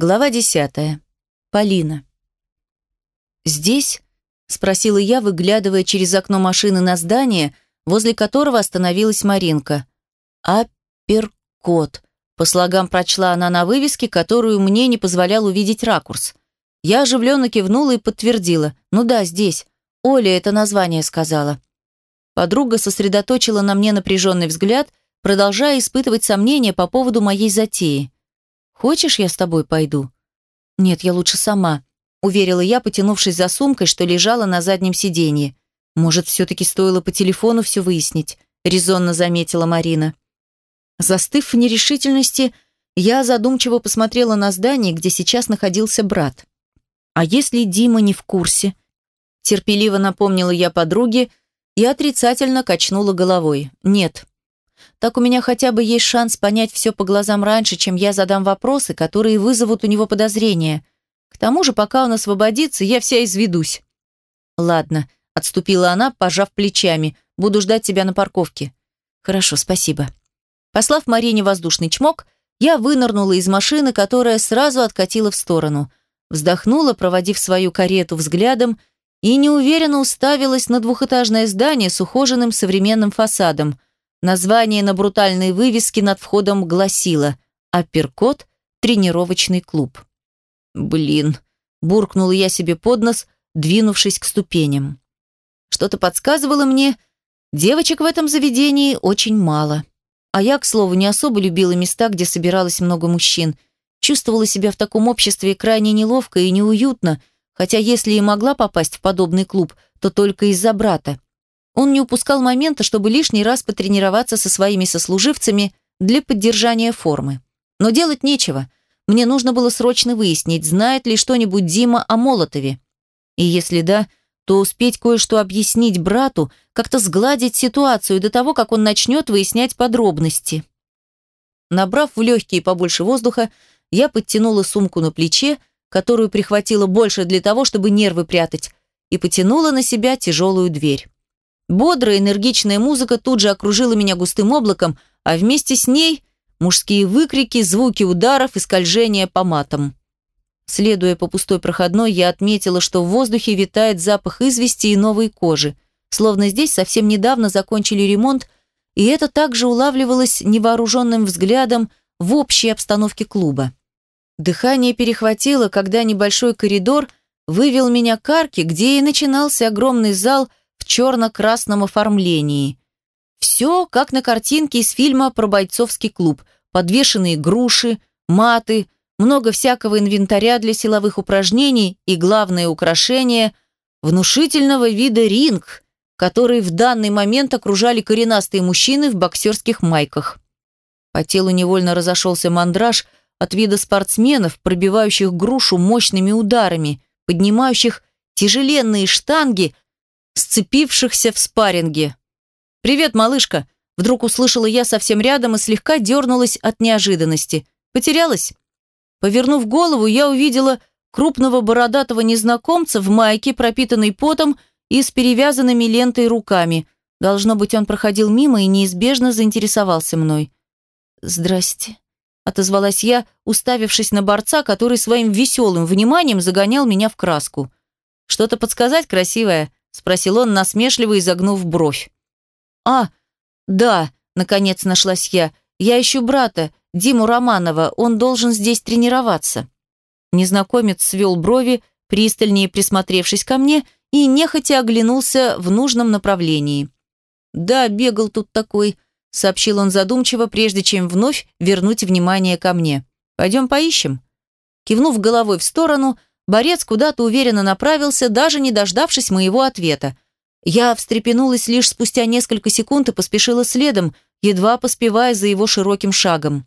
Глава десятая. Полина. «Здесь?» – спросила я, выглядывая через окно машины на здание, возле которого остановилась Маринка. «Апперкот», – по слогам прочла она на вывеске, которую мне не позволял увидеть ракурс. Я оживленно кивнула и подтвердила. «Ну да, здесь. Оля это название сказала». Подруга сосредоточила на мне напряженный взгляд, продолжая испытывать сомнения по поводу моей затеи. «Хочешь, я с тобой пойду?» «Нет, я лучше сама», — уверила я, потянувшись за сумкой, что лежала на заднем сиденье. «Может, все-таки стоило по телефону все выяснить», — резонно заметила Марина. Застыв в нерешительности, я задумчиво посмотрела на здание, где сейчас находился брат. «А если Дима не в курсе?» Терпеливо напомнила я подруге и отрицательно качнула головой. «Нет, так у меня хотя бы есть шанс понять все по глазам раньше, чем я задам вопросы, которые вызовут у него подозрения. К тому же, пока он освободится, я вся изведусь. Ладно, отступила она, пожав плечами. Буду ждать тебя на парковке. Хорошо, спасибо. Послав Марине воздушный чмок, я вынырнула из машины, которая сразу откатила в сторону. Вздохнула, проводив свою карету взглядом, и неуверенно уставилась на двухэтажное здание с ухоженным современным фасадом – Название на брутальной вывеске над входом гласило «Апперкот. Тренировочный клуб». «Блин», – буркнула я себе под нос, двинувшись к ступеням. Что-то подсказывало мне, девочек в этом заведении очень мало. А я, к слову, не особо любила места, где собиралось много мужчин. Чувствовала себя в таком обществе крайне неловко и неуютно, хотя если и могла попасть в подобный клуб, то только из-за брата. Он не упускал момента, чтобы лишний раз потренироваться со своими сослуживцами для поддержания формы. Но делать нечего. Мне нужно было срочно выяснить, знает ли что-нибудь Дима о Молотове. И если да, то успеть кое-что объяснить брату, как-то сгладить ситуацию до того, как он начнет выяснять подробности. Набрав в легкие побольше воздуха, я подтянула сумку на плече, которую прихватила больше для того, чтобы нервы прятать, и потянула на себя тяжелую дверь. Бодрая, энергичная музыка тут же окружила меня густым облаком, а вместе с ней мужские выкрики, звуки ударов и скольжения по матам. Следуя по пустой проходной, я отметила, что в воздухе витает запах извести и новой кожи, словно здесь совсем недавно закончили ремонт, и это также улавливалось невооруженным взглядом в общей обстановке клуба. Дыхание перехватило, когда небольшой коридор вывел меня к арке, где и начинался огромный зал в черно-красном оформлении. Все, как на картинке из фильма про бойцовский клуб. Подвешенные груши, маты, много всякого инвентаря для силовых упражнений и, главное украшение – внушительного вида ринг, который в данный момент окружали коренастые мужчины в боксерских майках. По телу невольно разошелся мандраж от вида спортсменов, пробивающих грушу мощными ударами, поднимающих тяжеленные штанги сцепившихся в спарринге. «Привет, малышка!» Вдруг услышала я совсем рядом и слегка дернулась от неожиданности. «Потерялась?» Повернув голову, я увидела крупного бородатого незнакомца в майке, пропитанной потом и с перевязанными лентой руками. Должно быть, он проходил мимо и неизбежно заинтересовался мной. «Здрасте», — отозвалась я, уставившись на борца, который своим веселым вниманием загонял меня в краску. «Что-то подсказать, красивая?» Спросил он, насмешливо изогнув бровь. «А, да», — наконец нашлась я, — «я ищу брата, Диму Романова, он должен здесь тренироваться». Незнакомец свел брови, пристальнее присмотревшись ко мне, и нехотя оглянулся в нужном направлении. «Да, бегал тут такой», — сообщил он задумчиво, прежде чем вновь вернуть внимание ко мне. «Пойдем поищем». Кивнув головой в сторону, Борец куда-то уверенно направился, даже не дождавшись моего ответа. Я встрепенулась лишь спустя несколько секунд и поспешила следом, едва поспевая за его широким шагом.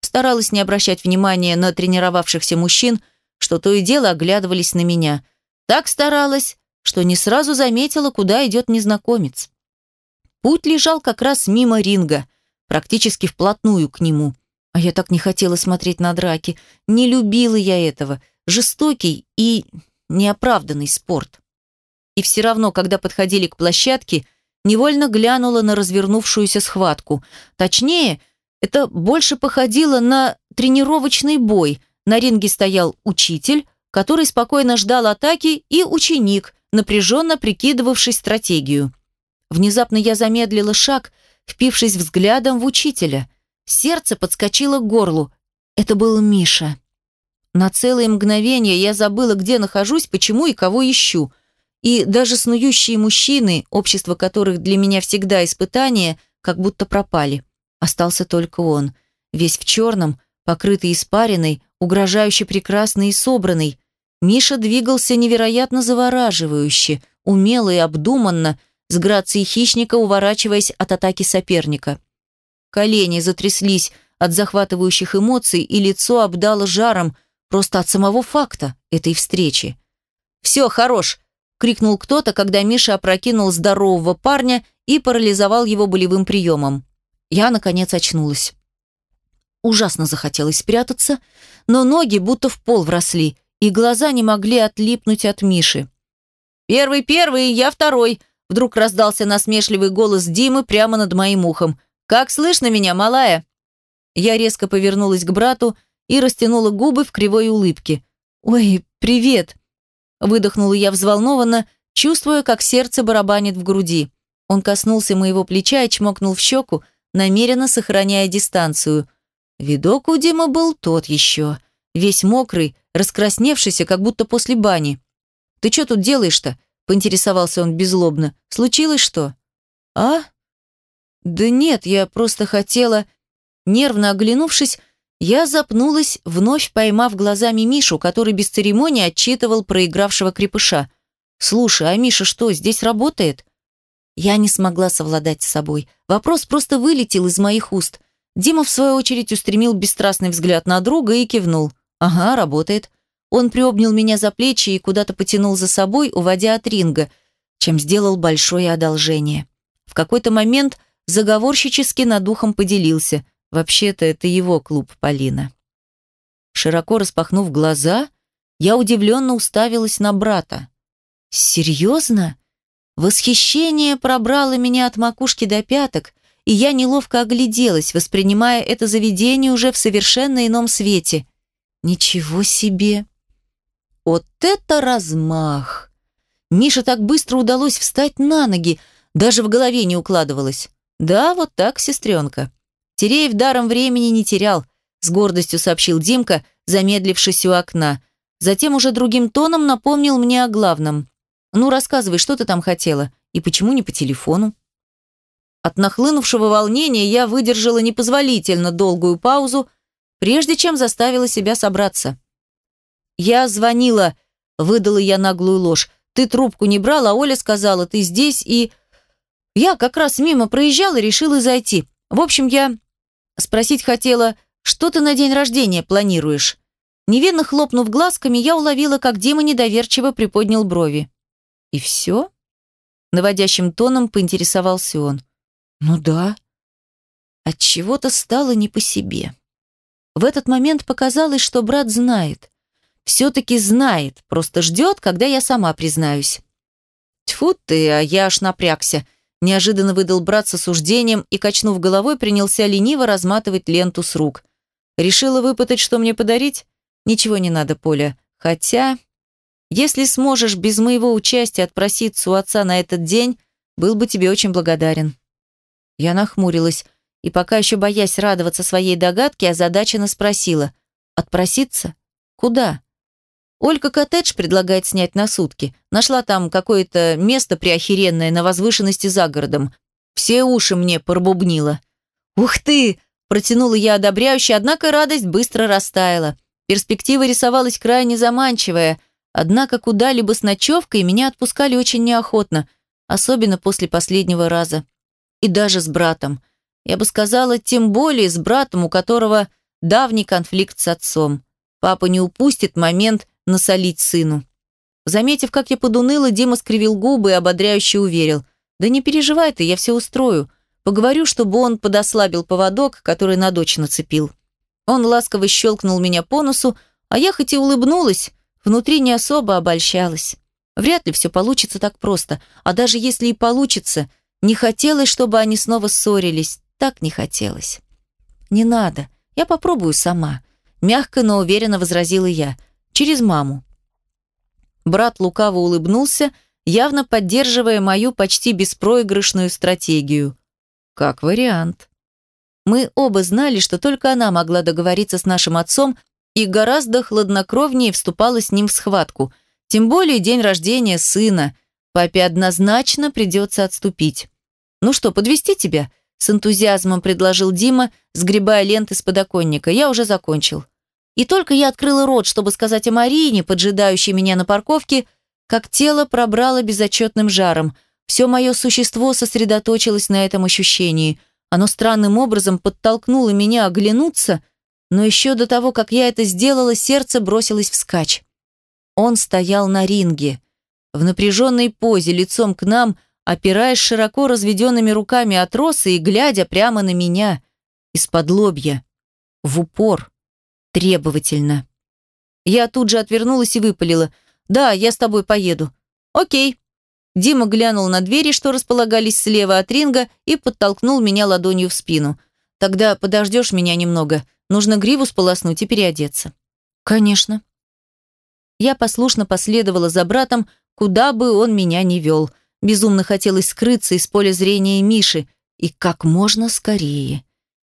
Старалась не обращать внимания на тренировавшихся мужчин, что то и дело оглядывались на меня. Так старалась, что не сразу заметила, куда идет незнакомец. Путь лежал как раз мимо ринга, практически вплотную к нему. А я так не хотела смотреть на драки, не любила я этого – жестокий и неоправданный спорт. И все равно, когда подходили к площадке, невольно глянула на развернувшуюся схватку. Точнее, это больше походило на тренировочный бой, На ринге стоял учитель, который спокойно ждал атаки, и ученик, напряженно прикидывавший стратегию. Внезапно я замедлила шаг, впившись взглядом в учителя. Сердце подскочило к горлу. Это был Миша. На целое мгновение я забыла, где нахожусь, почему и кого ищу. И даже снующие мужчины, общество которых для меня всегда испытание, как будто пропали. Остался только он, весь в черном, покрытый испариной, угрожающе прекрасный и собранный. Миша двигался невероятно завораживающе, умело и обдуманно, с грацией хищника уворачиваясь от атаки соперника. Колени затряслись от захватывающих эмоций, и лицо обдало жаром просто от самого факта этой встречи. «Все, хорош!» – крикнул кто-то, когда Миша опрокинул здорового парня и парализовал его болевым приемом. Я, наконец, очнулась. Ужасно захотелось спрятаться, но ноги будто в пол вросли, и глаза не могли отлипнуть от Миши. «Первый, первый, я второй!» Вдруг раздался насмешливый голос Димы прямо над моим ухом. «Как слышно меня, малая?» Я резко повернулась к брату и растянула губы в кривой улыбке. «Ой, привет!» Выдохнула я взволнованно, чувствуя, как сердце барабанит в груди. Он коснулся моего плеча и чмокнул в щеку, намеренно сохраняя дистанцию. Видок у Димы был тот еще. Весь мокрый, раскрасневшийся, как будто после бани. «Ты что тут делаешь-то?» – поинтересовался он беззлобно. «Случилось что?» «А?» «Да нет, я просто хотела...» Нервно оглянувшись, я запнулась, вновь поймав глазами Мишу, который без церемонии отчитывал проигравшего крепыша. «Слушай, а Миша что, здесь работает?» Я не смогла совладать с собой. Вопрос просто вылетел из моих уст. Дима, в свою очередь, устремил бесстрастный взгляд на друга и кивнул. «Ага, работает». Он приобнял меня за плечи и куда-то потянул за собой, уводя от ринга, чем сделал большое одолжение. В какой-то момент заговорщически над духом поделился. Вообще-то это его клуб, Полина. Широко распахнув глаза, я удивленно уставилась на брата. «Серьезно?» Восхищение пробрало меня от макушки до пяток, и я неловко огляделась, воспринимая это заведение уже в совершенно ином свете. Ничего себе! Вот это размах! Мише так быстро удалось встать на ноги, даже в голове не укладывалось. Да, вот так, сестренка. Тереев даром времени не терял, с гордостью сообщил Димка, замедлившись у окна. Затем уже другим тоном напомнил мне о главном. Ну, рассказывай, что ты там хотела? И почему не по телефону? От нахлынувшего волнения я выдержала непозволительно долгую паузу, прежде чем заставила себя собраться. «Я звонила», — выдала я наглую ложь. «Ты трубку не брал, а Оля сказала, ты здесь и...» Я как раз мимо проезжала и решила зайти. В общем, я спросить хотела, что ты на день рождения планируешь? Невинно хлопнув глазками, я уловила, как Дима недоверчиво приподнял брови. «И все?» Наводящим тоном поинтересовался он. «Ну да». От чего то стало не по себе. В этот момент показалось, что брат знает. Все-таки знает, просто ждет, когда я сама признаюсь. Тьфу ты, а я аж напрягся. Неожиданно выдал брат с осуждением и, качнув головой, принялся лениво разматывать ленту с рук. Решила выпытать, что мне подарить? Ничего не надо, Поля. Хотя... Если сможешь без моего участия отпроситься у отца на этот день, был бы тебе очень благодарен». Я нахмурилась и, пока еще боясь радоваться своей догадке, озадаченно спросила. «Отпроситься? Куда?» Ольга коттедж предлагает снять на сутки. Нашла там какое-то место приохеренное на возвышенности за городом. Все уши мне пробубнило. «Ух ты!» – протянула я одобряюще, однако радость быстро растаяла. Перспектива рисовалась крайне заманчивая – Однако куда-либо с ночевкой меня отпускали очень неохотно, особенно после последнего раза. И даже с братом. Я бы сказала, тем более с братом, у которого давний конфликт с отцом. Папа не упустит момент насолить сыну. Заметив, как я подуныла, Дима скривил губы и ободряюще уверил. «Да не переживай ты, я все устрою. Поговорю, чтобы он подослабил поводок, который на дочь нацепил». Он ласково щелкнул меня по носу, а я хоть и улыбнулась, Внутри не особо обольщалась. Вряд ли все получится так просто. А даже если и получится, не хотелось, чтобы они снова ссорились. Так не хотелось. Не надо. Я попробую сама. мягко, но уверенно возразила я. Через маму. Брат лукаво улыбнулся, явно поддерживая мою почти беспроигрышную стратегию. Как вариант. Мы оба знали, что только она могла договориться с нашим отцом и гораздо хладнокровнее вступала с ним в схватку. Тем более день рождения сына. Папе однозначно придется отступить. «Ну что, подвести тебя?» С энтузиазмом предложил Дима, сгребая ленты с подоконника. «Я уже закончил». И только я открыла рот, чтобы сказать о Марине, поджидающей меня на парковке, как тело пробрало безотчетным жаром. Все мое существо сосредоточилось на этом ощущении. Оно странным образом подтолкнуло меня оглянуться, но еще до того, как я это сделала, сердце бросилось вскачь. Он стоял на ринге, в напряженной позе, лицом к нам, опираясь широко разведенными руками от росы и глядя прямо на меня, из-под лобья, в упор, требовательно. Я тут же отвернулась и выпалила. «Да, я с тобой поеду». «Окей». Дима глянул на двери, что располагались слева от ринга, и подтолкнул меня ладонью в спину. «Тогда подождешь меня немного. Нужно гриву сполоснуть и переодеться». «Конечно». Я послушно последовала за братом, куда бы он меня ни вел. Безумно хотелось скрыться из поля зрения Миши, и как можно скорее.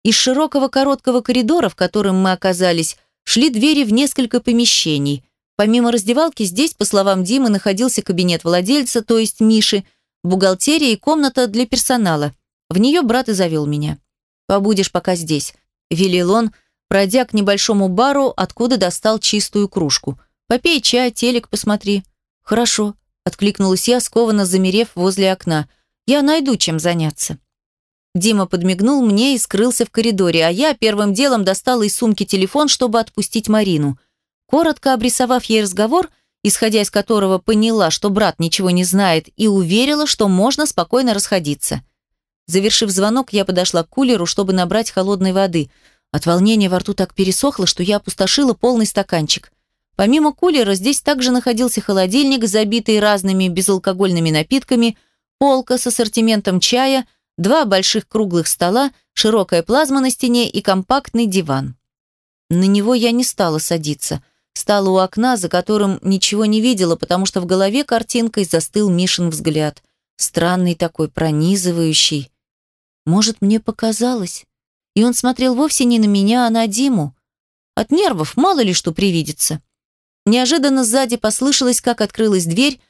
Из широкого короткого коридора, в котором мы оказались, шли двери в несколько помещений. Помимо раздевалки, здесь, по словам Димы, находился кабинет владельца, то есть Миши, бухгалтерия и комната для персонала. В нее брат и завел меня. «Побудешь пока здесь», – велел он, пройдя к небольшому бару, откуда достал чистую кружку. «Попей чай, телек посмотри». «Хорошо», – откликнулась я, скованно замерев возле окна. «Я найду чем заняться». Дима подмигнул мне и скрылся в коридоре, а я первым делом достала из сумки телефон, чтобы отпустить Марину. Коротко обрисовав ей разговор, исходя из которого поняла, что брат ничего не знает, и уверила, что можно спокойно расходиться. Завершив звонок, я подошла к кулеру, чтобы набрать холодной воды. От волнения во рту так пересохло, что я опустошила полный стаканчик. Помимо кулера здесь также находился холодильник, забитый разными безалкогольными напитками, полка с ассортиментом чая, два больших круглых стола, широкая плазма на стене и компактный диван. На него я не стала садиться. Стала у окна, за которым ничего не видела, потому что в голове картинкой застыл Мишин взгляд. Странный такой, пронизывающий. Может, мне показалось? И он смотрел вовсе не на меня, а на Диму. От нервов мало ли что привидится. Неожиданно сзади послышалось, как открылась дверь,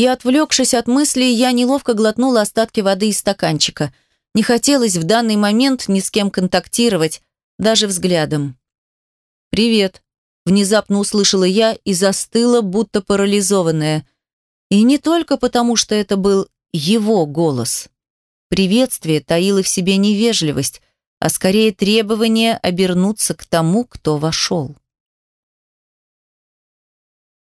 и, отвлекшись от мыслей, я неловко глотнула остатки воды из стаканчика. Не хотелось в данный момент ни с кем контактировать, даже взглядом. «Привет», – внезапно услышала я и застыла, будто парализованная. И не только потому, что это был его голос. Приветствие таило в себе невежливость, а скорее требование обернуться к тому, кто вошел.